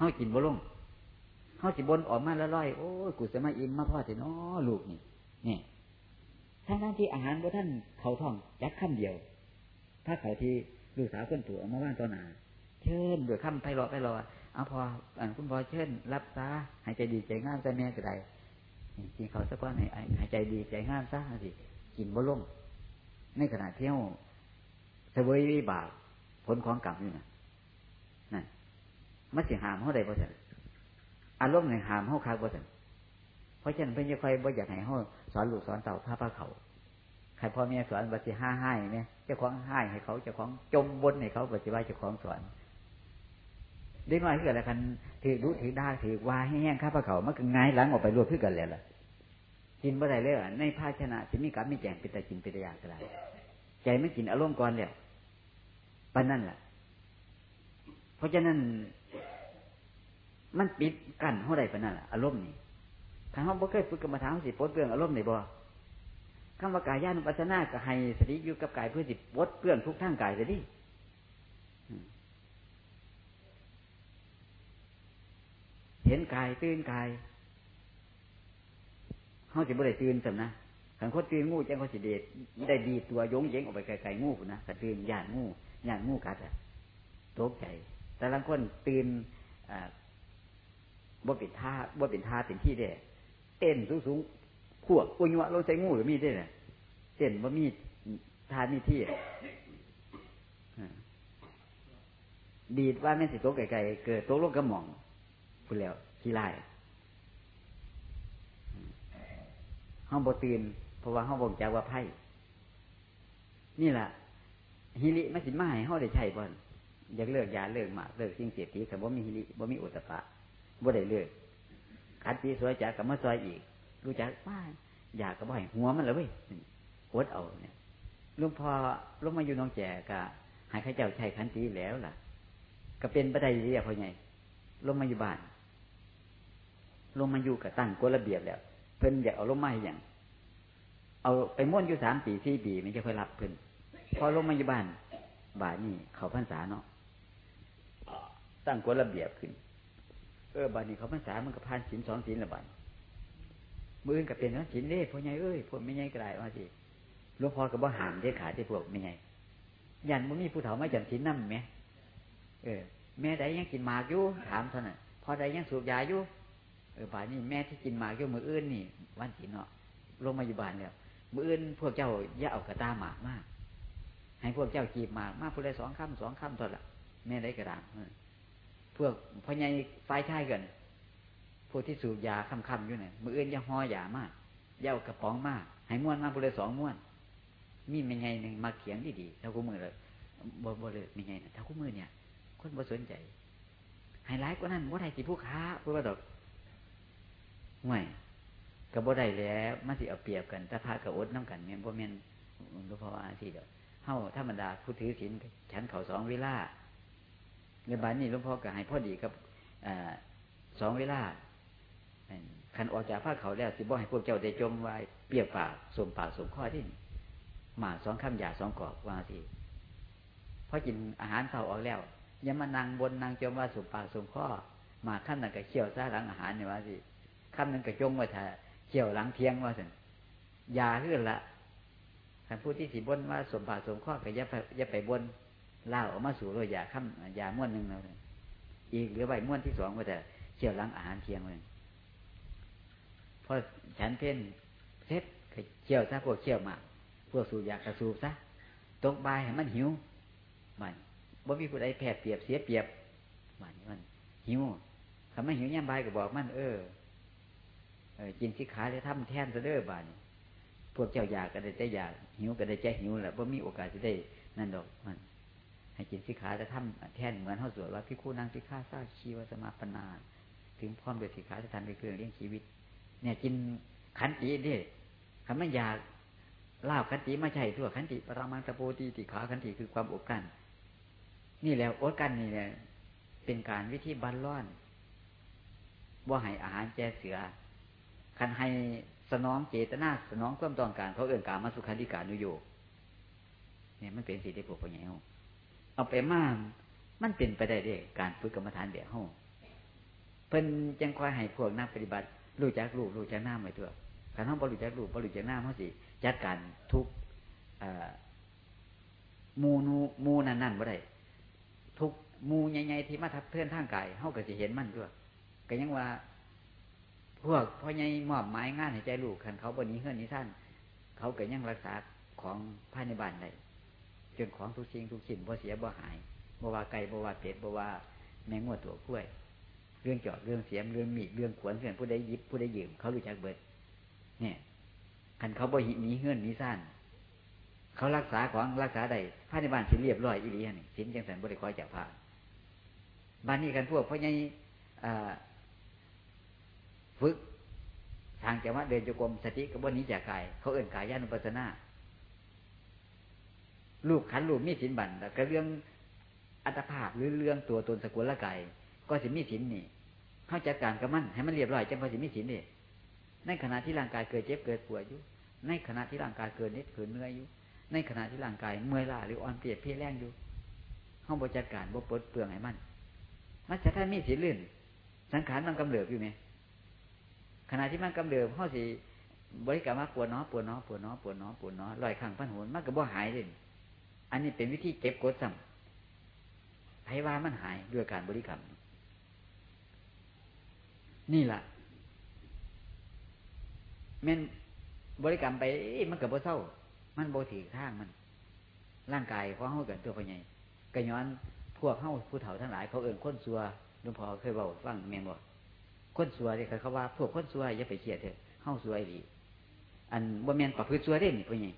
เขากินบ่ลงเขาสิบนออกมาแล้วร้อยโอ้ยกูจะมาอิ่มมาพ่อเถอะนาะลูกนี่นี่ทั้งทั้งที่อาหารบ่ท่านเขาท่องยักขั้นเดียว ถ้าเขาที่ลูกสาวคนผัวมาว่างตอนหนาเชิญด้วยคำไพเราะไพเราะเอาพออ่านคุณพ่อเชิญรับซาหายใจดีใจงามใจแม่ก็ได้กินเขาสักวันหายใจดีใจงามซะสิกินบ่ลงในขณะเที่ยวเสวยวิบากผลของกรรมอยู่นะ มันสิหามเขาได้บ่ใช่อารมณ์ในหามเขาคักบ่ใช่เพราะฉะนั้นเพื่อนจะคอยบ่อยากให้เขาสอนลูกสอนเต่าพาพาเขาใครพ่อแม่สอนบัติห้าให้เนี่ยเจ้าของให้ให้เขาเจ้าของจมบนให้เขาบัติว่าเจ้าของสอนได้มาเกิดอะไรกันถือรู้ถือได้ถือวาให้แห้งข้าพเขามันก็ง่ายหลังออกไปรวดขึ้นกันเลยล่ะกินเมื่อไรเลยในภาชนะจะมีการไม่แจงเป็นแต่กินเป็นแต่ยากอะไรใจไม่กินอารมณ์ก่อนแล้วปนนั่นแหละเพราะฉะนั้น มันปิดกั้นเท่าไรปนนั่นแหละอารมณ์นี่ถ้าเขาบ่เคยฝึกกรรมฐานสิปดเปลืองอารมณ์ในบ่คำว่ากายญาณปัสนาก็ให้สติอยู่กับกายเพื่อสิปดเปลืองทุกทางกายเลยดิเห็นกายตื่นกายเขาจะบ่ได้ตื่นสัมนะขันคนตื่นงูแจ้งเขาสิเดชได้ดีตัวยงเย้งออกไปไกลๆงูนะขันตื่นย่านงูย่านงูกัดอะตกใจ แต่ละคนตื่น บ่เป็นท่าบ่เป็นท่าเป็นที่ได้เต้นสูงสูงขวบอุญวะลงใส่งูหรือมีได้เนี่ยเต้นว่ามีท่ามีที่ดีดว่าแม่สิโตไกลๆเกิดโตลงกระหม่อมพูดแล้วขี้ไล่ห้องบตื่นเพราะว่าห้องบ่งจากว่าไพ่นี่แหละฮิริไม่สิมาให้ห้องได้ใช่บ่นอยากเลิกยาเลิกมาเลิกสิ่งเสียทีแต่ว่ามีฮิริว่ามีอุตตะ บ่ได้เลิกขัดตีสวยจากกับมาซอยอีก รู้จักว่าอยากกับบ่อยหัวมันเลยเว้ยโคตเอาเนี่ยลุงพอลุงมาอยู่น้องแจกะหายข้าเจ้าใช้ขันตีแล้วล่ะ ก็เป็นประเดี๋ยวพอไงลงมาอยู่บ้านลงมาอยู่กับตั้งกฎระเบียบแล้ว เพิ่นอยากเอาลงมาอย่างเอาไปม้วนอยู่สามปีสี่ปีไม่จะค่อยรับเพิ่นพอลงมาอยู่บ้านบาทนี่เขาพรรษาเนาะตั้งกฎระเบียบขึ้น เออบาทนี้เขาพรรษามันก็พานศีลสองศีลละบาทมืออื่นกับเป็นนะศีลเล่พวกไงเอ้ยพวกไม่ไงก็ได้ว่าสิหลวงพ่อกับว่าหามได้ขาที่พวกไม่ไงยันมันมีผู้เฒ่าไม่จำศีลนั่มไหมเออ แม่ใดยังกินหมากอยู่ถามเท่านั้นพ่อใดยังสูบยาอยู่เออป่านนี้แม่ที่กินหมากอยู่มืออื่นนี่วันศีลเนาะลงมาอยู่บ้านแล้วมืออื่นพวกเจ้าอย่าเอากระตาหมากมากให้พวกเจ้าจีบหมากมากผู้ใดสองคำสองคำตอนละแม่ได้กระดาง พวกพ่อใหญ่ไฟชายกันพวกที่สูบยาคำคำอยู่เนี่ยมืออื่นย่าห่อยามากอย่ากระป๋องมากให้ม้วนมาผู้ใดสองม้วน มีไม่ไงหนึ่งมาเขียงดีดีเท่ากูมือเลยบ่บ่เลยไม่ไงนะเท่ากูมือเนี่ย คนบ่สนใจไฮไลท์ก็นั่นว่าไทยสิผู้ค้าพูดว่าดอกห่วยกับบ่ได้แล้วมันสิเอาเปรียบกันถ้าพากับอดน้ำกันเนี่ยบ่แม่นหลวงพ่ออาทีเดียวเฮาธรรมดาผู้ถือศีลฉันเขาสองเวลา ในบ้านนี้หลวงพ่อก็ให้พ่อดีกับอสองเวลาขันออกจากผ้าเขาแล้วสิบ่ให้พวกเจ้าได้จมไว้เปียกปากสมปากสมข้อที่หมาสองคำหยาสองกอกว่าสิพอกินอาหารเสาออกแล้วยังมานั่งบนนั่งจมว่าสมปากสมข้อมาขั้นนั่นก็เขี่ยวซาหลังอาหารเนี่ยว่าสิขั้นนั้นก็จงว่าถ้าเขี่ยวหลังเทียงว่าสิยาขึ้นละท่านผู้ที่สีบนว่าสมปากสมข้อก็อย่าไปอย่าไปบน เล่าออกมาสู่โรยยาข้ามยาม้วนหนึ่งเลยอีกเหลือใบม้วนที่สองว่าแต่เขี่ยวหลังอาหารเทียงเลยพอฉันเพ่นเซ็ตเขี่ยวซะพวกเขี่ยวมาพวกสูบยากระสูบซะตกบายให้มันหิวมันบ่มีผู้ใดแผดเปรียบเสียเปรียบมันมัน หิวทำไมหิวย่ำบายก็บอกมัน เออเออกินสิขาจะทำแทนซะเด้อบานพวกเจ้าอยากก็ได้ใจอยากหิวก็ได้ใจหิวแหละบ่มีโอกาสจะได้นั่นดอกมัน ให้กินสิขาจะทำแทนเหมือนเขาสวดว่าพิคูนางสิขาซาชีวสมาปนาถึงพร้อมด้วยสิขาจะทำไปเครื่องเลี้ยงชีวิต เนี่ยกินขันตีดิคำมันอยากลาบขันติไม่ใช่ทั่วขันติปรามังตะโปตีติขาขันติคือความอบกันนี่แล้วอดกันนี่เนี่ยเป็นการวิธีบันล่อนว่าให้อาหารแจเสือคันให้สนองเจตนาสนองความต้องการเขาเอื่นการมาสุขันธิการนุโยเนี่ยมันเป็นสิ่งที่พวกพ่อใหญ่ เอาไปมากมันเป็นไปได้เด้การฝึกกรรมฐานแบบห้องเพิ่นจังคอยให้พวกนักปฏิบัติ รู้จักรูปรู้จักน้ำไว้ตัวการท้องบริจักรูปบริจักน้ำเขาสิจัดการทุกมูนูมูนั่นนั่นบ่ได้ทุกมูใหญ่ๆที่มาทับเพื่อนทางกายเขาก็สิเห็นมันด้วยก็ยังว่า พวกพ่อใหญ่มอบหมายงานให้ใจลูกคันเขาบนนี้เฮือนนี้ท่าน เขาก็ยังรักษาของภายในบ้านได้ จนของทุกสิ่งทุกสิ่งบ่เสียบ่หายบ่ว่าไก่บ่ว่าเป็ดบ่ว่าแมงงวดตัวกล้วย เรื่องจอดเรื่องเสียมเรื่องมีดเรื่องขวนเรื่องผู้ใดยิบผู้ใดยืมเขารู้จักเบิด เนี่ยคันเขาบ่หิหนีเฮือนนี้สั้นเขารักษาของรักษาได้ภายในบ้านสิเรียบร้อยอีหลีนี่สินจังสันบ่ได้คอยจากพระบ้านนี้กันพวกพ่อใหญ่ฝึกทางจังหวะเดินจงกรมสติกับวันนี้จากกาย เขาเอื่นกายญาณุปัสนา ลูกขันลูกมีสินบันแล้วก็เรื่องอัตภาพหรือเรื่องตัวตนสกุลละไกายก็สิมีสินนี่เข้าจัดการกับมันให้มันเรียบร้อยจังพอสิมีสินนี่ในขณะที่ร่างกายเกิดเจ็บเกิดปวดอยู่ ในขณะที่ร่างกายเกิดนิดเกิดเนื้ออยู่ ในขณะที่ร่างกายเมื่อยล้าหรืออ่อนเปลียเพี้ยแรงอยู่ห้องบริจัดการบ่ปดเปลืองให้มันมันจะท่านมีสินลื่น สังขารมันกำเริบอยู่ไหมขณะที่มันกำเริบห้อสิบริกรรมว่าปวดน้อปวดน้อปวดน้อปวดน้อปวดน้อลอยข้างพันหุนมันก็บ่หายเลย อันนี้เป็นวิธีเก็บกดซ้ำไผว่ามันหายด้วยการบริกรรม นี่แหละแม่นบริกรรมไปมันกับบ่เศร้า มันโบถือข้างมัน ร่างกายของเฮาเกันตัวพญายกระย้อนพวกเฮาผู้เฒ่าทั้งหลายเขาเอิ่นค้นซัวหลวงพ่อเคยบอกฟังแม่นบอกค้นซัวเนี่ยเขาว่าพวกค้นซัวอย่าไปเชียดเถอะเฮาซัวดีอันบ่แม่นประพฤติซัวได้นี่พญาย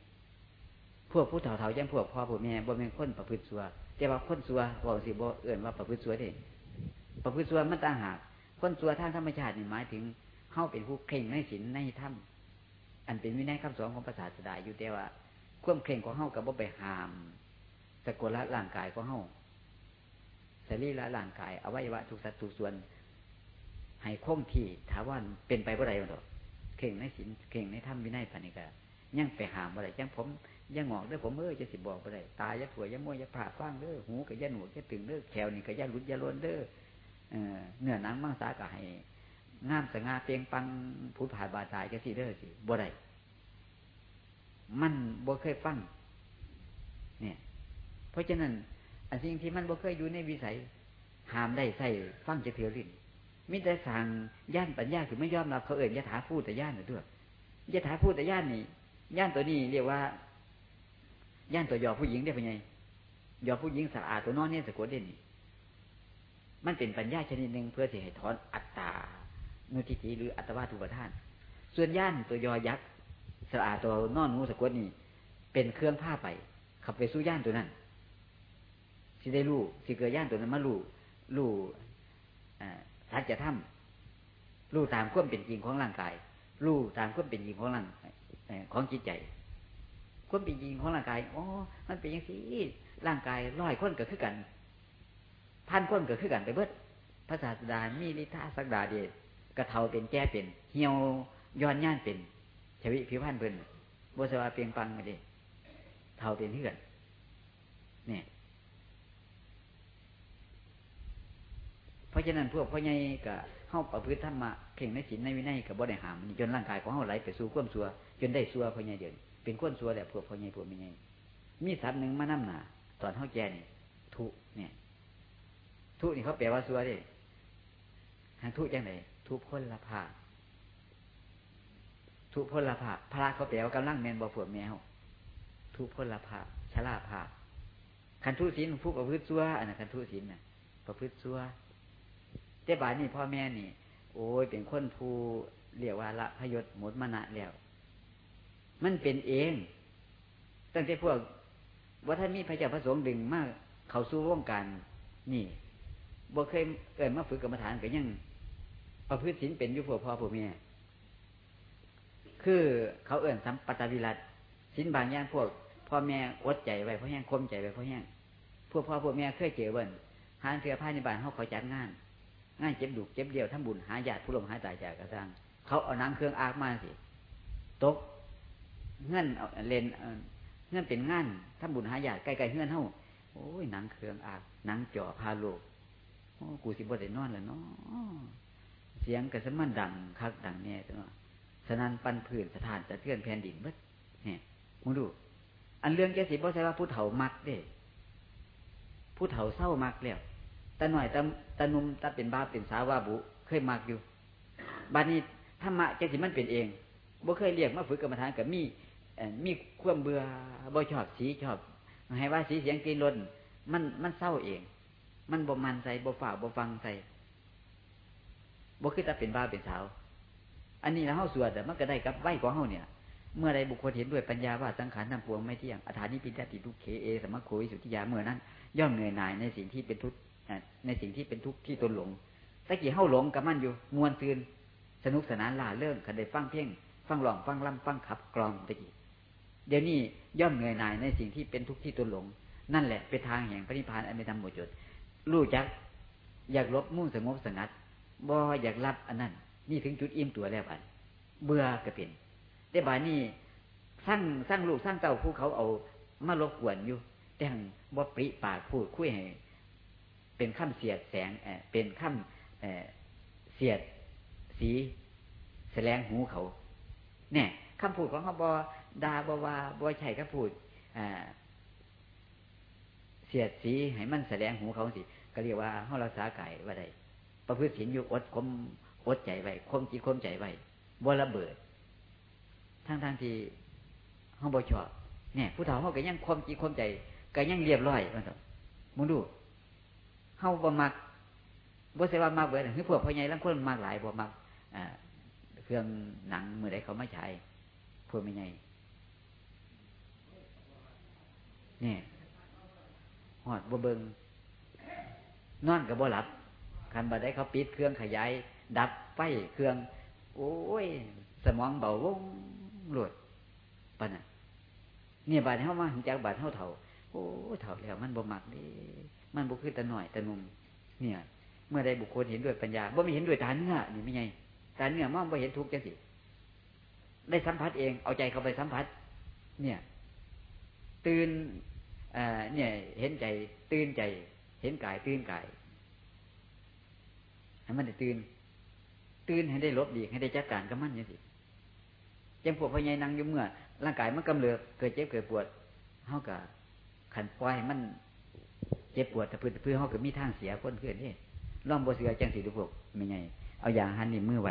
พวกผู้เฒ่าเฒ่ายังพวกพ่อพวกแม่บ่แม่นคนประพฤติซัวแต่ว่าคนซัวบอกสิบ่เอิ่นว่าประพฤติซัวได้ประพฤติซัวมันต่างหากคนซัวทางธรรมชาตินี่หมายถึงเฮาเป็นผู้เข่งในศีลในธรรมอันเป็นวินัยคำสอนของภาษาสดาอยู่แต่ว่าควมเข่งของเฮากับบ่ไปหามสกุลละร่างกายของเฮาสรีละร่างกายอวัยวะทุกสัดทุกส่วนให้คงที่ถาว่าเป็นไปบ่ได้หรอกเข่งในศีลเข่งในธรรมวินัยปานิกายังไปหามบ่ได้ยังผม ยังงอกเด้อผมเออจะสิบอกบ่ได้ตายยะถั่วยะม้วยยะผ่าฟังเด้อหูกับยะหนวกยะตึงเด้อแขวนี่กับยะลุดยะล้นเด้อเนื้อหนังมังสาก็ให้งามสง่าเปียงปังผู้ผ่าบาตายจะสิเด้อสิบ่ได้มันบ่เคยฟังเนี่ย เพราะฉะนั้นอันสิ่งที่มันบ่เคยอยู่ในวิสัยหามได้ใส่ฟังจะเถื่อลิ้นมิแต่สั่งย่านปัญญาคือไม่ยอมรับเขาเอ่ยยะถาพูดแต่ย่านน่ด้วยยะถาพูดแต่ย่านนี่ย่านตัวนี้เรียกว่า ย่านตัวยอผู้หญิงได้เป็นไงยอผู้หญิงสะอาดตัวนอนเนี่ยสะกดเด่นนี่มันเป็นปัญญาชนิดหนึ่งเพื่อจะให้ถอนอัตตานุทิฏฐิหรืออัตวาทุปทาน ส่วนย่านตัวยอยักษ์สะอาดตัวนอนงูสะกดนี่ เป็นเครื่องผ้าไป ขับไปสู้ย่านตัวนั้นสิได้รู้สิเกิดย่านตัวนั้นมารู้รู้สัจธรรมรู้ตามความเป็นจริงของร่างกายรู้ตามความเป็นจริงของร่างของจิตใจ ความเป็นจริงของร่างกายอ๋อมันเป็นอย่างนี้ร่างกายร้อยคนเกิดขึ้นกันพันคนเกิดขึ้นกันไปเบิดพระศาสดามีนิทาสักดาเดชกระเทาเป็นแก้เป็น เหี่ยวย้อนย่านเป็นชวิผิวพันธ์เพิ่นบสวาเปียงปังมาดิเทาเป็นเพื่อนเนี่ยเพราะฉะนั้นพวกพ่อใหญ่กับเข้าประพฤติธรรมะเข่งในศีลในวินัยกับบ่ได้หามจนร่างกายของเขาไหลไปสู่ความสัว จนได้สัวพ่อใหญ่เดียว เป็นก้นสัวแบบพวกพ่อใหญ่พวกมีใหญ่มีสัตว์หนึ่งมานั่หนาตอนเขาแก่นี่ทุเนี่ย ทุนี่เขาแปลว่าสัวดิหางทุจังไหนทุพ้นละภาทุพลภาพพระเขาแปลว่ากำลังแมนบ่ปวดแมวทุพลภาพชราภาพคันทุศีลผู้ประพฤติซัวอันนั้นคันทุศีลน่ะ ประพฤติซัวแต่บาดนี่พ่อแม่นี่ โอ้ยเป็นคนผู้เรียกว่าละพยศหมดมณะแล้ว มันเป็นเอง ตั้งแต่พวกว่าท่านมีพระเจ้าพระสงฆ์ดึงมาก เขาสู้ร่วมกันนี่บ่เคยเกิดมาฝึกกรรมฐานกันยังประพฤติศีลเป็นยุคพ่อพ่อแม่คือเขาเอื่นสัมปตวิรัตสินบางอย่างพวกพ่อแม่อดใจไว้เพราะแห้งคมใจไว้เพราะแห้งพวกพ่อพวกแม่เคยเจอเบิ่นหางเสือผ้าในบ้านเขาเขาจัดงาน งานเจ็บดุเจ็บเดียวทำบุญหาญาติผู้ลมหายตายจากกระซังเขาเอาน้ำเครื่องอากมาสิตก เงื่อนเลนเงื่อนเป็นงานทำบุญหาญาติใกล้ๆเงื่อนเท่าโอ้ยหนังเครื่องอากหนังจ่อพาโลกโอ้กูสิบ่ได้นอนแล้วเนาะเสียงกระสมันดังคักดังเนี่ยตัวสนันปันพื้นสถานจะเทือนแผ่นดินเบิดเนี่ยมึงดู อันเรื่องแกสิบ่ใช่ว่าผู้เฒ่ามักเด้ผู้เฒ่าเศร้ามักแล้วตาหน่อยตาตานุ่มตาเป็นบ้าเป็นสาวว่าบุ เคยมักอยู่บานี้ธรรมะแกสิมันเป็นเองบ่เคยเรียกมาฝึกกรรมฐานกับมี มีความเบื่อบ่ชอบสีชอบให้ว่าสีเสียงกีนรนมันมันเศร้าเอง มันบ่มันใส่บ่ฝ่าบ่ฟังใส่บ่คือจะเป็นบ้าเป็นสาว อันนี้แล้วเฮาสวดแต่มันก็ได้กับไหวของเฮาเนี่ย เมื่อใดบุคคลเห็นด้วยปัญญาว่าสังขารทั้งปวงไม่เที่ยงอัฏฐานิพิจติทุกเขเอสมะโควิสุทธิยาเมื่อนั้น ย่อมเหนื่อยหน่ายในสิ่งที่เป็นทุกข์ในสิ่งที่เป็นทุกข์ที่ตนหลงตะกี้เฮาหลงกับมันอยู่มวนซืนสนุกสนานล่าเรื่องขันได้ฟังเพ่งฟังหลองฟังล่ำฟังขับกรองตะกี้ เดี๋ยวนี้ย่อมเหนื่อยหน่ายในสิ่งที่เป็นทุกข์ที่ตนหลง นั่นแหละเป็นทางแห่งพระนิพพานอันไม่ทำหมดจดรู้จักอยากลบมุ่งสงบสงัดบ่อยากรับอันนั้น นี่ถึงจุดอิ่มตัวแล้วอันเบื่อก็เป็นแต่บานี้สร้างสร้างลูกสร้างเต่าผู้เขาเอามารบกวนอยู่ แต่งบ่ปริปากพูดคุยให้เป็นข้ามเสียดแสงเอเป็นข้ามเสียดสีแสลงหูเขา เนี่ย คำพูดของเขาบอดาบว่าบอใช่คำพูดเสียดสีให้มันแสลงหูเขาสิก็เรียกว่าเขารักษาไก่ว่าใดประพฤติศีลอยู่อดคมอดใจไว้คมจีคมใจไว้บ่ระเบิด ทั้งทางที่เขาบอชอบเนี่ย ผู้เฒ่าเขาก็ยังคมจีคมใจก็ยังเรียบร้อยมันต้องมึงดูเขาบ่มักบ่ใช่ว่ามากเบิดคือพวกพ่อใหญ่ลังคนมากหลายบ่มักเครื่องหนังมือใดเขาไม่ใช้ พวกไม่ใหญ่เนี่ยหอดบ่เบิงนอนกับบ่หลับคันบ่ได้เขาปิดเครื่องขยาย ดับไฟเครื่อง โอ้ย สมองเบาวงหลุดปะน่ะเนี่ยบาดเท่ามาจากบาดเท่าเถ่า โอ้เถ่าแล้วมันบ่มักดิมันบ่คือตะหน่อยตะนุ่มเนี่ย เมื่อใดบุคคลเห็นด้วยปัญญาบ่ไม่เห็นด้วยตาเนื้อนี่ไม่ไงตาเนื้อมองบ่เห็นทุกข์จังสิ ได้สัมผัสเอง เอาใจเข้าไปสัมผัส เนี่ย ตื่นเนี่ย เห็นใจ ตื่นใจ เห็นกาย ตื่นกายให้มันได้ตื่น ตื่นให้ได้ลบดีให้ได้จัดการกับมันอย่างสิยังพวกพญายนั่งอยู่เมื่อ ร่างกายมันกำเริบเกิดเจ็บเกิดปวดเท่ากับขันปล่อยมัน เจ็บปวดแต่เพื่อเพื่อเขาก็มีทางเสียคนเพื่อนนี่ล่อมบเสือจังสีทุกพวกไม่ไงเอาอย่างหันนี่มือไหว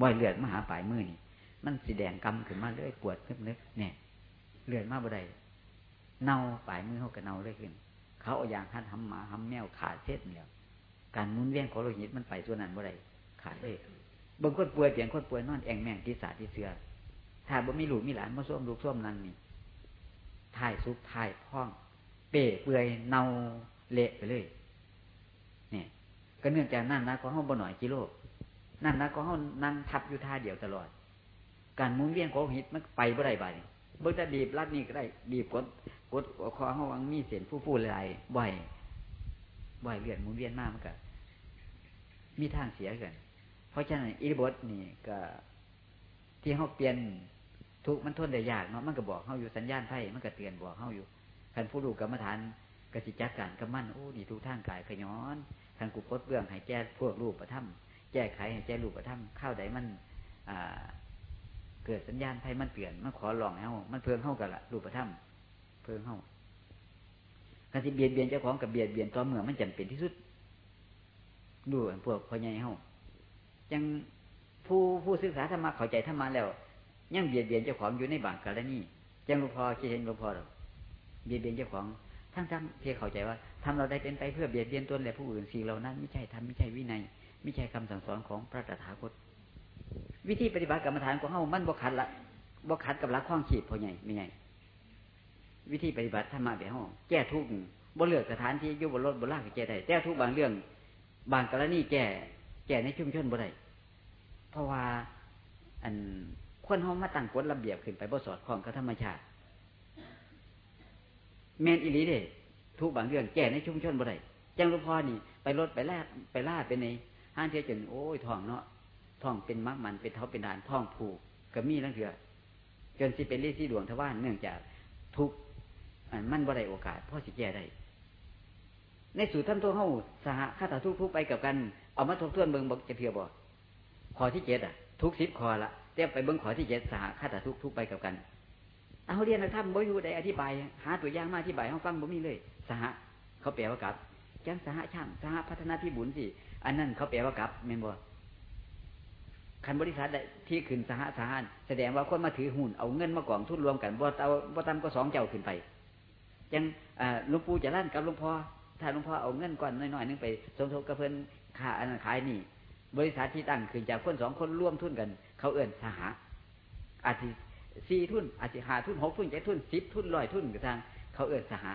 บ่อยเลือดมาหาปลายมือนี่ มันสีแดงกำขึ้นมาเลยปวดนึกนึกเนี่ยเลือดมาบ่ได้เน่าปลายมือเขาก็เน่าเลยขึ้น เขาเอาอย่างหันทำหมาทำแมวขาดเส้นแล้ว การมุนเวียนของโลหิตมันไปส่วนนั้นบ่ได้ขาดเลยบางคนป่วยเฉียนคนป่วยนอนแองแมงที่สาที่เสือถ้าบ่มีหลูมีหลานมาส้วมลูกส้วมนั่นนี่ถ่ายซุปถ่ายพ่อง เป๋เปื่อยเน่าเละไปเลยเนี่ยก็เนื่องจากนั่นนะของห้องบ่หน่อยกิโลนั่นนะของห้องนั่งทับอยู่ท่าเดียวตลอด การมุนเวียนของหิตมันไปบ่ได้บ่ายเบิ่งจะบีบรัดนี่ก็ได้ บีบกดกดคอห้องมีเสียนฟู่ๆหลายบ่อยบ่อยเลือดมุนเวียนมากมันก็มีทางเสียกันเพราะฉะนั้นอิริบทนี่ก็ ที่เขาเปลี่ยนทุกมันทนได้ยากเนาะมันก็บอกเขาอยู่สัญญาณไพ่มันก็เตือนบอกเขาอยู่คันผู้ดูกรรมฐานกสิจักการกำมั่นโอ้ดีทุกทางกายขย้อนทางกุปดเบื้องให้แก้พวกรูปประทับแก้ไขให้แก้รูปประทับข้าวใดมัน อ่า กิดสัญญาณไพ่มันเปลี่ยนมันขอลองเฮามันเพิ่งเข้ากันละรูปประทับเพิ่งเข้าการที่เบียดเบียนเจ้าของกับเบียดเบียนตัวเมืองมันจำเป็นที่สุดดูพวกพ่อใหญ่เฮายังผู้ผู้ศึกษาธรรมะเข้าใจธรรมะแล้ว ยังเบียดเบียนเจ้าของอยู่ในบางกรณีจังหลวงพ่อคิดเห็นหลวงพ่อหรอเบียดเบียนเจ้าของทั้งทั้งที่เข้าใจว่าทำเราได้เป็นไปเพื่อเบียดเบียนตนและผู้อื่นสิ่งเหล่านั้นไม่ใช่ทำไม่ใช่วินัย ไม่ใช่คำสั่งสอนของพระตถาคต วิธีปฏิบัติกรรมฐานของเฮามันบกขัดละบกขัดกับรักข้องขีดพอใหญ่ไม่ใหญ่วิธีปฏิบัติธรรมะแบบห้องแก้ทุกข์บ่เลือกสถานที่อยู่บนรถบนลากแก้ได้แก้ทุกบางเรื่อง บางกรณีแก้แก้ในชุมชนบ่ได้เพราะว่าอันคนเฮามาตั้งกฎระเบียบขึ้นไปบ่สอดคล้องกับธรรมชาติแมนอิลีเด้ทุกบางเรื่องแก้ในชุมชนบ่ได้จังหลวงพ่อนี่ ไปรถไปลาไปล่าไปในห้างเที่ยวจนโอ้ยท้องเนาะ ท้องเป็นมักมันเป็นเท้าเป็นดานท้องผูกก็มีนั่นเถื่อจนสิเป็นรีสีดวงทว่านเนื่องจากทุกมันบ่ได้โอกาสพ่อสิแก้ได้ ในสูตรท่านตัวเฮาสหคาถาทุกทุกไปกับกัน เอามาทบทวนเบิงบอกจะเพียบ่ข้อที่เจ็ดอะ ทุกสิบข้อละเตียไปเบิงข้อที่เจ็ดสหคาตทุกทุกไปกับกันเอาเรียนนะท่านบ่อยู่ได้อธิบาย หาตัวอย่างมาอธิบายให้ฟังบ่มีเลย สหเขาแปลว่ากับจังสหช่างสหพัฒนาที่บุญสิอันนั้นเขาแปลว่ากับเมนบ่ คันบริษัทที่ขึ้นสหสหแสดงว่าคนมาถือหุ้นเอาเงินมากองทุนรวมกันบ่เอาบ่ตามก็สองเจ้าขึ้นไปยังหลวงปู่จะลั่นกับหลวงพ่อถ้าหลวงพ่อเอาเงินก้อนน้อยๆนึงไป สมทบกับเพิ่นค่าอันขายนี่ บริษัทที่ตั้งขึ้นจากคนสองคนร่วมทุนกัน เขาเอื้นสหอาจจะสี่ทุนอาจจะหาทุนหกทุนเจ็ดทุนสิบทุนร้อยทุนกระทางเขาเอื้นสห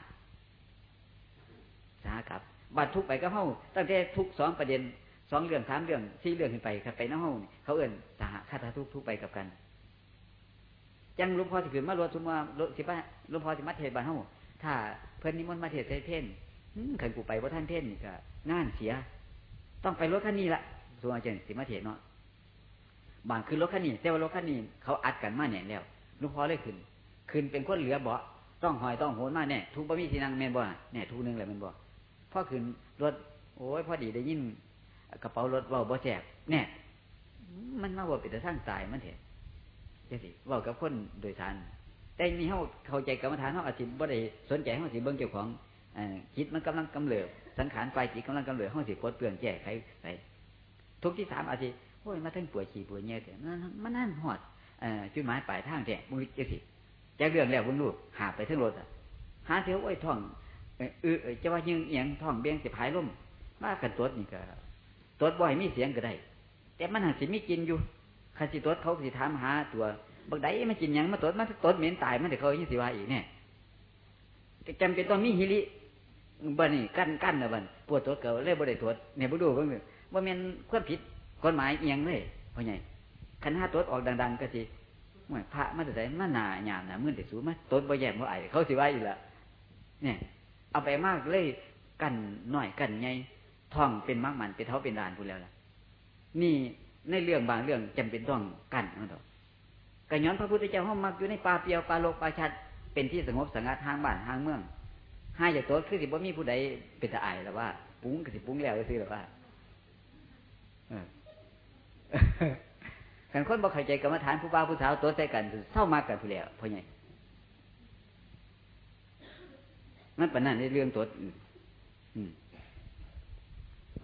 สหกับบัตรทุกไปก็เฮาตั้งแต่ทุกสองประเด็น สองเรื่องสามเรื่องสี่เรื่องขึ้นไปครับไปน้าห้องเขาเอื้นสหคาถาทุกทุกไปกับกันจังหลวงพ่อสิขึ้นมารวทุนว่าสิบ้าหลวงพ่อสิมาเทศบ้านเฮาถ้า เพิ่นนิมนต์มาเทศใส่เทนขันกูไปว่าท่านเทศนี่ก็งานเสีย ต้องไปรถคันนี้ละส่วนอาจารย์สิมาเทศเนาะบางคือรถคันนี้แต่ว่ารถคันนี้เขาอัดกันมาเนี่ยแล้วหลวงพ่อเลยขึ้นขึ้นเป็นคนเหลือเบาต้องหอยต้องโหนมาเนี่ยทุกบะมีที่นั่งแมนบ่เนี่ยทุกนึงแหละแมนบ่พ่อขึ้นรถโอ้ยพอดีได้ยิน กระเป๋ารถว่าบ่แจกเนี่ยมันมาว่าเป็นแต่สร้างตายมันเถอะจังสิว่ากับคนโดยสารแต่นี่เขาเข้าใจกรรมฐานเขาอาจจะบ่ได้สนใจเขาสิเบิ้งเจ้าของจิตมันกำลังกำเริบสังขารไฟจิตกำลังกำเริบเขาสิปลดเปลืองแก้ไขไปทุกที่สามอาจจะโอ้ยมาทั้งปวดฉี่ปวดเงี้ยแต่มันนั่นหอดจุดหมายปลายทางแท้มึงจะสิจะเรื่องแล้วบุญลูกหาไปทั้งรถอะหาเสียวโอ้ยท่องเออจะว่ายังเอียงท่องเบี้ยงสิพายล่มมากันตัวนี่ก็ ตัวบ่อยมีเสียงก็ได้ แต่มันหาสิมีกินอยู่คันสิตัวเขาสิถามหาตัวบักไดมันกินยังมาตัวมันตัวเหม็นตายมันเดี๋ยวเขายิ่งสิว่าอีกเนี่ยจำเป็นต้องมีฮิริบันนี่กั้นกั้นนะบันปวดตัวเก่าเลยบ่ได้ตัวเนี่ยบ่ดูเพิ่งว่ามันควบผิดกฎหมายเอียงเลยเพราะไงคันห้าตัวออกดัง ๆ ก็สิเหมือนพระมาแต่ไหนมาหนาหยาบนะมื่อแต่สูมาตัวบ่แย่บ่ไอเขาสิว่าอยู่ละเนี่ย เอาไปมากเลยกันหน่อยกันไง ท่องเป็นมากมันเป็นเท้าเป็นดานพูดแล้วล่ะนี่ในเรื่องบางเรื่องจำเป็นต้องกันนั่นต่อกระย้อนพระพุทธเจ้าห้องมักอยู่ในป่าเปียวป่าโลกป่าชัดเป็นที่สงบสงัดทางบ้านทางเมืองห้าจากตัวคือสิบ่มีผู้ใดเป็นตาอายหรือว่าปุ้งก็สิปุ้งแล้วซื้อหรือว่าขันคนบอกเข้าใจกรรมฐานผู้บ่าวผู้สาวตัวใส่กันเศร้ามากกันผู้แล้วเพราะไงมันเป็นนั่นในเรื่องตัวอื่น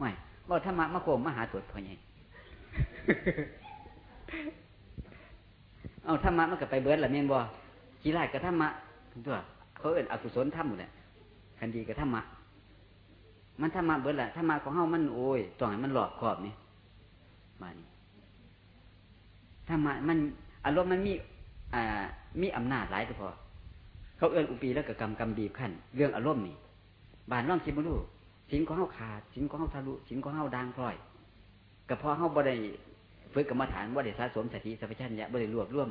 ไม่บอกธรรมะมาโกมมาหาตัวเพราะไงเอาธรรมะมันก็ไปเบิร์ดละเมียนบ่กีฬากับธรรมะตัวเขาเอ่นอกุศลธรรมหมดเลยคันดีกับธรรมะมันธรรมะเบิดแหละธรรมะของเฮามันโอ้ยต้องให้มันหลอกขอบนี่มานี่ธรรมะมันอารมณ์มันมีอ่ามีอำนาจหลายตัวพอเขาเอื้อนอุปีแล้วกับกรรมกรรมบีบขั้นเรื่องอารมณ์นี่บานร่องคิดมาดู สินของเฮาขาดสินของเฮาทะลุสินของเฮาดังพลอยก็เพราะเฮาบ่ได้ฝึกกรรมฐานบ่ได้สะสมสติสัพพัญญะบ่ได้รวบรวม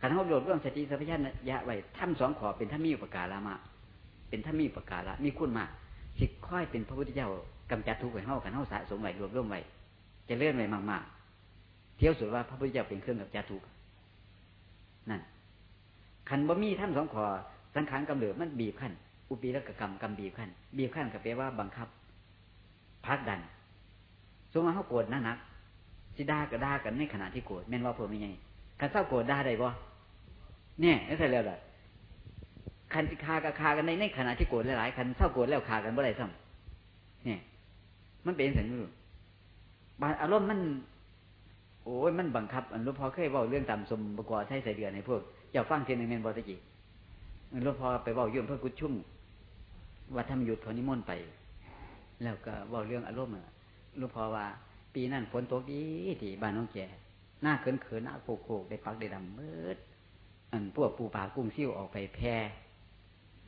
การเฮารวบรวมสติสัพพัญญะไว้ทำสองขอเป็นถ้ามีอุปการะมาเป็นถ้ามีประกาศมีคุณมากสิค่อยเป็นพระพุทธเจ้ากำจัดทุกข์ไว้เฮากันเฮาสะสมไว้รวบรวมไว้จะเลื่อนไว้มากๆ เที่ยวสุดว่าพระพุทธเจ้าเป็นเครื่องกำจัดทุกข์นั่นขันบ่มีท่านสองขอสังขารกำเริบมันบีบขั้น อุปีและกกรรมกรรมบีบขั้นบีบขั้นก็แปลว่าบังคับพักดันสมมติเขาโกรธนักนักสิด่าก็ด่ากันในขณะที่โกรธแม่นว่าเพิ่มไม่ไงการเศร้าโกรธด่าได้บ่เนี่ยนั่นใช่แล้วแหละคันคากับคากันในในขณะที่โกรธหลายๆคันเศร้าโกรธแล้วคากันเมื่อไรซ้ำเนี่ย มันเป็นสัญญาบางอารมณ์มัน โอ้ยมันบังคับอันรู้พอเคยบอกเรื่องต่ำสมประกอบใช้ใส่เดือนในพวกเจ้าฟังเทียนหนึ่งเมนบอตะกี้อันรู้พอไปบอกยื่นเพื่อกุชุ่ม ว่าทำหยุดขอนิมนต์ไป แล้วก็บอกเรื่องอารมณ์อะรู้พอว่า ปีนั้นฝนตกดีที่บ้านน้องแก่หน้าเขินเขินหน้าโคโคได้ปักได้ดำมืดอันพวกปูปลากุ้งซิ่วออกไปแพร่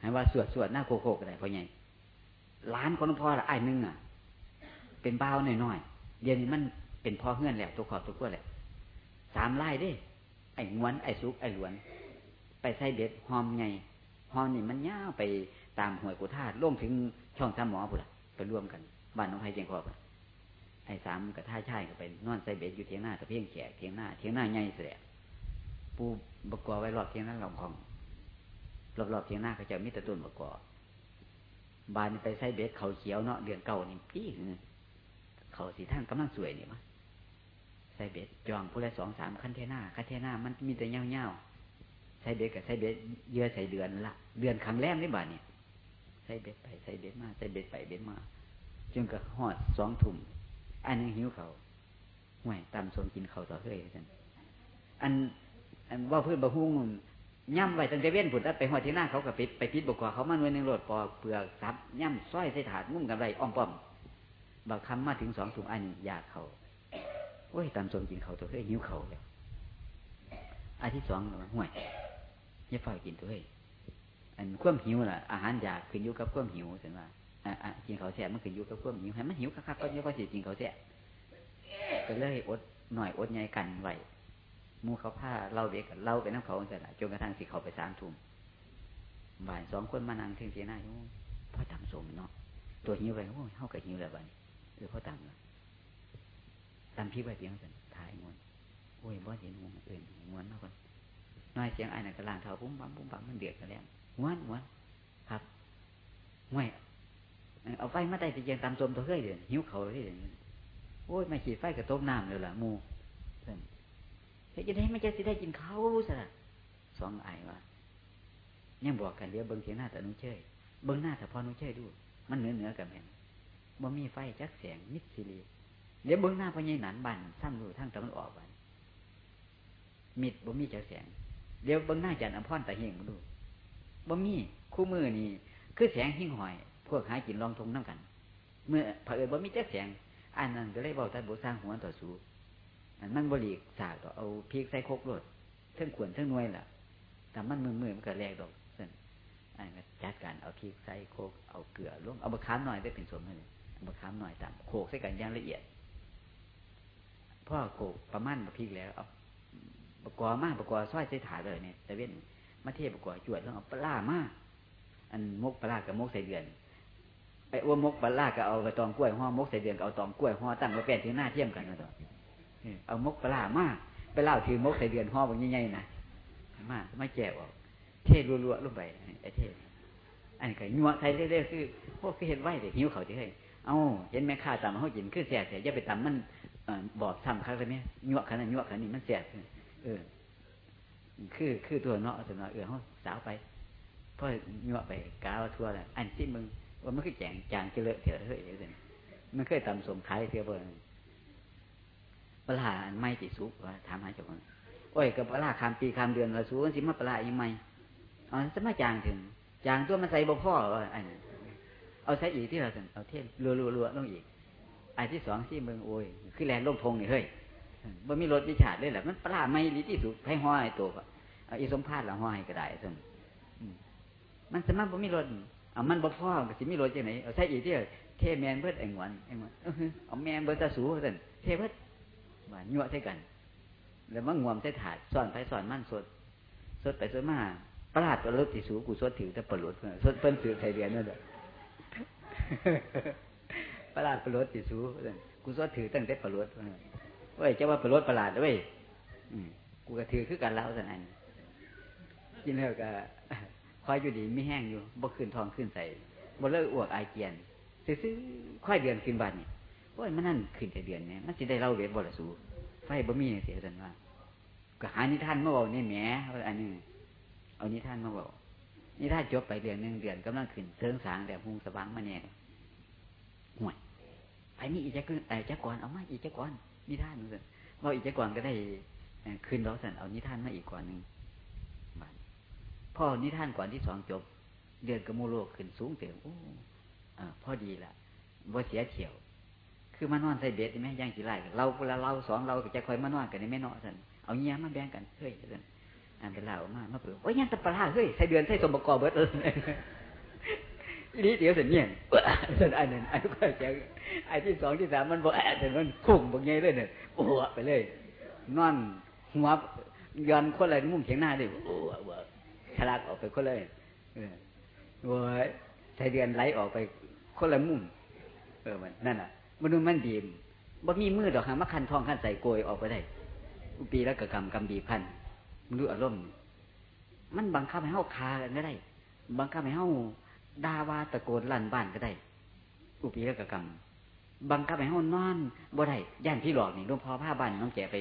ให้ว่าสวดสวดหน้าโคโคกอะไรเพราะไงล้านคนพ่อละไอ้นึงอะ เป็นเบ้าหน่อยๆเดี๋ยวนี้มันเป็นพ่อเงื่อนแล้วตัวขอบตัวกั้วแหละสามไล่ดิไอ้งวนไอ้ซุกไอ้หลวน ไปใส่เด็ดหอมไงหอมนี่มันย่าไป ตามหวยกุธาตุล่วงถึงช่องสามหมอพุ่นละไปร่วมกันบ้านน้องไผ่เจียงขอบไอ้สามกับท่าช่ายก็ไปนอนใส่เบ็ดอยู่เทียงหน้าตะเพียงแขกเทียงหน้าเทียงหน้าใหญ่เสียปูบกวไว้รอบเทียงหน้าลำคองรอบๆเทียงหน้าเขาจะมีต่ต้นมะกอบานไปใส่เบ็ดเขาเขียวเนาะเดือนเก่านี่พี่เขาสีท่านกำลังสวยนี่มะใส่เบ็ดจองผู้ละสองสามคันเทหน่าคันเทหน่ามันมีแต่เงาเงาใส่เบ็ดกับใส่เบ็ดเยื่อใส่เดือนละเดือนครั้งแรกนี่บ่าเนี่ย ใส่เบ็ดไปใส่เบ็ดมาใส่เบ็ดไปเบ็ดมาจนกับหอดสองถุ่มอันนึงหิวเขาห่วยตำสมกินเขาต่อเฮ้ยท่านอัน อันว่าเพื่อนบะฮุ่งย่ำไว้ตั้งแต่เว้นผุดไปหัวที่หน้าเขากับปิดไปพิษบกว่าเขามันไว้ในรถปอเปลือกซับย่ำส้อยใส่ถาดงุ่มกับไรอ้อมป้อมบางคำมาถึงสองถุงอันอยากเขาโอ้ยตามสมกินเขาตัวเฮ้ยหิวเขาแล้วอันที่สองห่วยอย่าฝ่ายกินตัวเฮ้ย อันควมหิวล่ะอาหารอยากขึ้นอยู่กับควมหิวเห็นว่าอะกินเขาแสบมันขึ้นอยู่กับควมหิวให้มันหิวคักๆก็ยังก็สิกินเขาแสบก็เลยอดหน่อยอดใหญ่กันไหวมูเขาผ้าเล่าเด็กเล่าไปน้ำเขาจนจนกระทั่งสิเขาไปสามทุ่มบ่ายสองคนมานั่งเทียงเทียหน้าอยู่พ่อตำสมเนาะตัวหิวไปโอ้ยเฮากับหิวแล้วบ้านหรือพ่อตำเนาะตำพี่ไปเพียงสันถ่ายงวนโอ้ยบ่เห็นงวนอื่นงวนมากคนน้อยเสียงไอ้หนั่นกระลางเท้าปุ้มปั๊มปุ้มปั๊มมันเดือดกันแล้ว งวนงวนครับง่วยเอาไฟมาใต้ตะเกียงตำสมตัวเคยเดือดหิวเขาเลยเดือดโอ้ยไม่ขีดไฟกับต้มน้ำเลยล่ะมูเฮ้ยจะได้ไม่จะสิได้กินเข้าวซะสองไอ้ว่ายังบอกกันเดี๋ยวเบิ้งเสียงหน้าแต่นุ่งเชยเบิ้งหน้าแต่พอนุ่งเชยดู มันเหนือเหนือกับแม่บ่มีไฟจักแสงมิดสิรีเดี๋ยวเบิ้งหน้าพญายหนันบันซ้ำดูทั้งตะวันออกบันมิดบ่มีจักแสงเดี๋ยวเบิ้งหน้าจันทร์อภรตะเฮงดู บ่มีคู่มือนี่คือแสงหิ้งหอย พวกหากินลองทงน้ำกัน เมื่อเผอิญบ่มีจักแสงอันนั้นก็เลยบอกท่านบุสร้างหัวต่อสู้มันบริกสากเอาพริกใส่โคกรดเท่งขวนเท่งนวยล่ะแต่มันมือมือมันก็แรกดอกเส้นอันจัดการเอาพริกใส่โคกเอาเกลือลงเอาบะขามหน่อยได้เป็นสมเลยเอาบะขามหน่อยตามโคกใส่กันย่างละเอียดพ่อโคกประมาณบะพริกแล้วเอาบะกอมากบะกอซอยใส่ถาเลยเนี่ยแต่เว้น มาเทบะกอจวดแล้วเอาปลามาอันมกปลากับมกใส่เดือนไอ้อ้วมกปลาก็เอากระตองกล้วยห่อมกใส่เดือนก็เอาตองกล้วยห่อตั้งไว้แป้นที่หน้าเทียมกันนะต่อเอามกปลามาไปเล่าถือมกใส่เดือนห่อบางใหญ่ๆนะมาไม่แจกออกเทรัวๆลงไปไอ้เทอันนี้ก็ยัวไทยเรื่อยๆคือพวกที่เห็นไหวเด็กหิวเขาที่เฮ้ยเอาเห็นแม่ข้าตำเขากินคือแสบเสียอย่าไปตำมันบอกซ้ำครั้งเลยไหมยัวขนาดยัวขนาดนี้มันแสบเออ คือคือตัวเนาะตัวเนาะเออเขาสาวไปพ่อยัวไปกาวทั่วเลยอันที่มึงว่ามันคือแจงจางเจริญเถอะเฮ้ยมันเคยตำสมขายเทียบเลยปลาไม่ติสุกว่าถามหาเจ้าของโอ้ยกับปลาคามปีคามเดือนเราสูงสิมาปลายังไม่อ๋อจะมาจางถึงจางตัวมันใส่บ่พ่อว่าอันเอาใส่อีกที่เราสั่เอาเทศรัวรัวรัวลงอีกอันที่สองที่เมืองโอ้ยคือแลนลงทงนี่เฮ้ย บ่มีรถมีฉาดเลยแหละมันปลาไม่ดีที่สุดให้ห้อยตัวเอาอีสมพาดละห้อยก็ได้สั่มันสามารถบ่มีรถเอามันบ่พ่อก็สิมีรถจังไหนเอาใส่อีกที่เทแมนเบิดไอ้งวนไอ้งวนเอาแมนเบิดตาสูสั่นเทเบิดว่ายั่วใส่กัน แล้วมันงวมใส่ถาดสอนไปสอนมั่นสด สดไปสดมาประหลาดตัวรถติสูกูสดถือแต่ปลดสดเปิ้นสือใส่เรียนนั่นแหละประหลาดปลดติสูกูสดถือตั้งแต่ปลด เว้ยจะว่าเปลดประหลาดด้วยกูก็ถือคือกันแล้วสันนันกินแล้วก็คอยอยู่ดีไม่แห้งอยู่บ่ขึ้นทองขึ้นใส่บ่เลิกอ้วกไอเกียนซื้อค่อยเดือนขึ้นบันนี่โอ้ยมันนั่นขึ้นแต่เดือนเนี่ยมันจะได้เล่าเวทบริสูไฟบ่มีเสียสันว่าก็หานิทานมาบอกนี่แหมอันนี้เอานิทานมาบอกนิทานจบไปเดือนหนึ่งเดือนกำลังขึ้นเทิงสางแต่หุงสว่างมาเนี่ยห่วยไอ้นี่อีจักไอ้จักก่อนเอามาอีจักก่อน นิทานสันว่าอีจักก่อนก็ได้ขึ้นร้อสันเอานิทานมาอีกก่อนหนึ่งพ่อนิทานก่อนที่สองจบ เดือนกโมโลขึ้นสูงเต็มโอ้พอดีละว่เสียเที่ยว คือมานอนใส่เบ็ดไหมย่างสีไล่เราเวลาเราสองเราจะคอยมานอนกันในแม่นอสันเอาเงี้ยมาแบ่งกันเฮ้ยสันอันเป็นเล่ามามาเปิดโอ้ยยังตะปลาเฮ้ยใส่เดือนใส่สมบกอเบิดเลย นี่เดี๋ยวสันเนี่ยสันอันนั้นอันก็จะไอ้ที่สองที่สามมันบอกแอะแต่มันคุ้งบอกไงเลยเนี่ยโอ้ไปเลยนอนหัวย้อนคนอะไรมุ่งเขียงหน้าเลยโอ้โหฉลากออกไปคนเลยโอ้ยใส่เดือนไหลออกไปคนละมุมเออมันนั่นอะมนุษย์มันบีมบ่มีมือดอกหางมาคันทองคันใส่โกยออกไปได้ปีแล้วก็กำกำบีพันมันดูอารมณ์มันบังคับให้เฮาคากันก็ได้ บังคับให้เฮา ด่าว่าตะโกนลั่นบ้านก็ได้ อุปีแล้วก็กำบังคับให้ห้องนอนบ่ได้ย่านพี่หลอกนี่หลวงพ่อผ้าบ้านน้องแก่ไป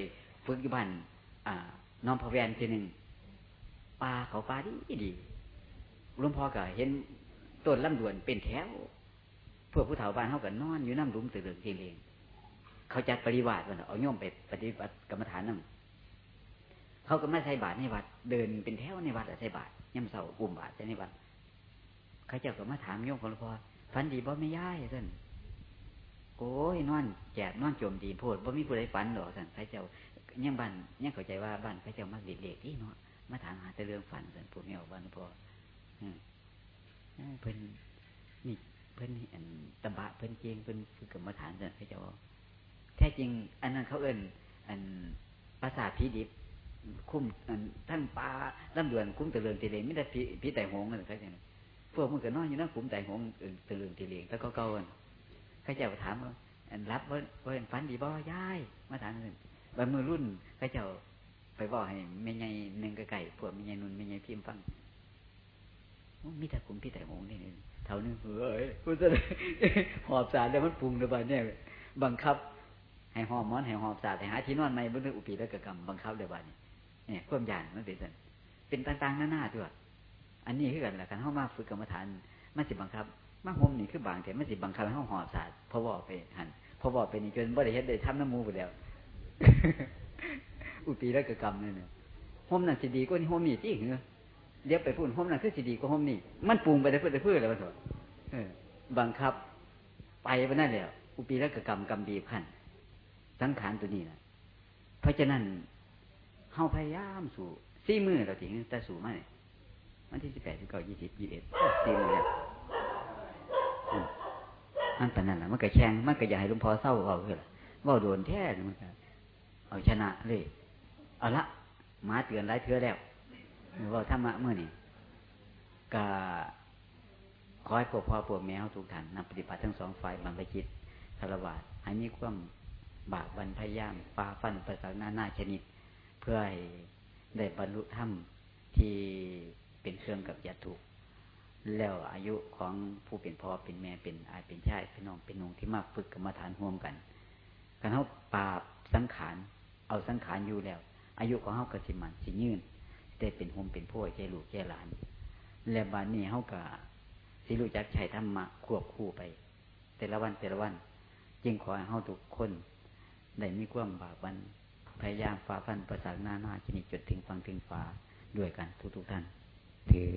ฝึกอยู่บ้านอ่า น้องพอแวนทีหนึ่งปลาเขาปลาดีดีหลวงพ่อก็เห็นต้นลำดวนเป็นแถวพวกผู้เฒ่าบ้านเขาก็นอนอยู่น้ำรุมตื่นเตียงเองเขาจัดปริวาสวันเอาโยมไปปฏิบัติกรรมฐานนั่งเขาก็ไม่ใส่บาตรในวัด เดินเป็นแถวในวัดใส่บาตรย่ำเสาอุ่มบาตรใส่ในวัด ขาเจ้าก็มาถามโยมของหลวงพ่อฝันดีบ่ไม่ย่ายท่านโอ้ยนอนแจกนอนจมดีโพดบ่มีผู้ใดฝันหรอกท่านพระเจ้ายังบ้านยังเข้าใจว่าบ้านพระเจ้ามาเด็กๆที่เนาะมาถามหาแต่เรื่องฝันท่านพูดไม่ออกบ้านพอเพิ่นนี่เพิ่นอันตบะเพิ่นเจงเพิ่นคือกรรมฐานท่านพระเจ้าแท้จริง อันนั้นเขาเอิ้นอันภาษาผีดิบคุ้มท่านปลาลำดวนคุ้มตะเลืองตีเลงไม่ได้ผีผีแต่หงกันใช่ไหม พวกมึงก็นอนอยู่นั่งคุ้มแต่งหงตะเลืองตีเลียงแล้วก็เก่ากันข้าเจ้าถามว่ารับว่าว่าฝันดีบ่ย่าย มาถามเลยบางมือรุ่นข้าเจ้าไปบอกให้แม่ใหญ่หนึ่งกระไก่พวกแม่ใหญ่นุ่นแม่ใหญ่พิมฟังมีแต่คุ้มพี่แต่หงนี่เท่านึงเฮ้ยกูจะหอบสารแล้วมันปรุงระบาดเนี่ยบังคับให้หอมมอนให้หอมสาดให้หาที่นอนใหม่บนเรื่องอุปีและกกรรมบังคับเดี๋ยวบ้านนี้เนี่ยความยานมันเป็นสันเป็นต่างๆหน้าๆด้วย อันนี้คือกันแหละการเข้ามาฝึกกรรมฐานมันสิบังคับมาห่มนี่คือบางแต่มันสิบังคับให้ห้องหอบสาดพอบอกไปหันพอบอกไปนี่จนบ่ได้เฮ็ดได้ทำน้ำมูไปแล้ว อุปีและกกรรมนี่เนี่ยห่มนั่นสิดีกว่านี่ห่มนี่ที่เหรอเดี๋ยวไปพูดห่มนั่นคือสิดีกว่าห่มนี่ มันปรุงไปได้เพื่อได้เพื่ออะไรวะสิบังคับไปไปนั่นแหละอุปีและกกรรมกรรมดีพันสังขารตัวนี้นะเพราะฉะนั้นเฮาพยายามสู่สี่มือเราถึงแต่สู่มาเนี่ย วันที่สิบแปดสิบเก้ายี่สิบยี่สิบเอ็ดสี่มือเนี่ยมันปานนั้นแหละมันก็แข่งมันก็อยากให้หลวงพ่อเศร้าเอาคือละว่าโดนแท้มันก็เอาชนะเลย เอาละมาเตือนหลายเทือแล้วว่าธรรมะเมื่อนี่ก็ขอให้พวกพ่อพวกแม่ทุกท่านนำปฏิบัติทั้งสองฝ่ายบรรพจิตคารวะให้มีความบากบันพยายามฝ่าฟันประสานนาหน้าชนิด เพื่อให้ได้บรรลุธรรมที่ เป็นเครื่องกับยาถูก แล้วอายุของผู้เป็นพ่อเป็นแม่เป็นอายเป็นชายเป็นน้องเป็นนุ่งที่มาฝึกกรรมฐานร่วมกันการเขาปราบสังขารเอาสังขารอยู่แล้ว อายุของเขากระสิมันสิยืนได้เป็นโฮมเป็นพ่อใจลูกใจหลาน และบานนี้เขากะสิรู้จักใช้ธรรมะควบคู่ไป แต่ละวันแต่ละวัน จึงขอให้เขาทุกคนได้มีความบากบันพยายามฝ่าฟันประสานหน้าหน้าชนิดจดถึงฟังถึงฟ้าด้วยกันทุกๆท่าน ถือ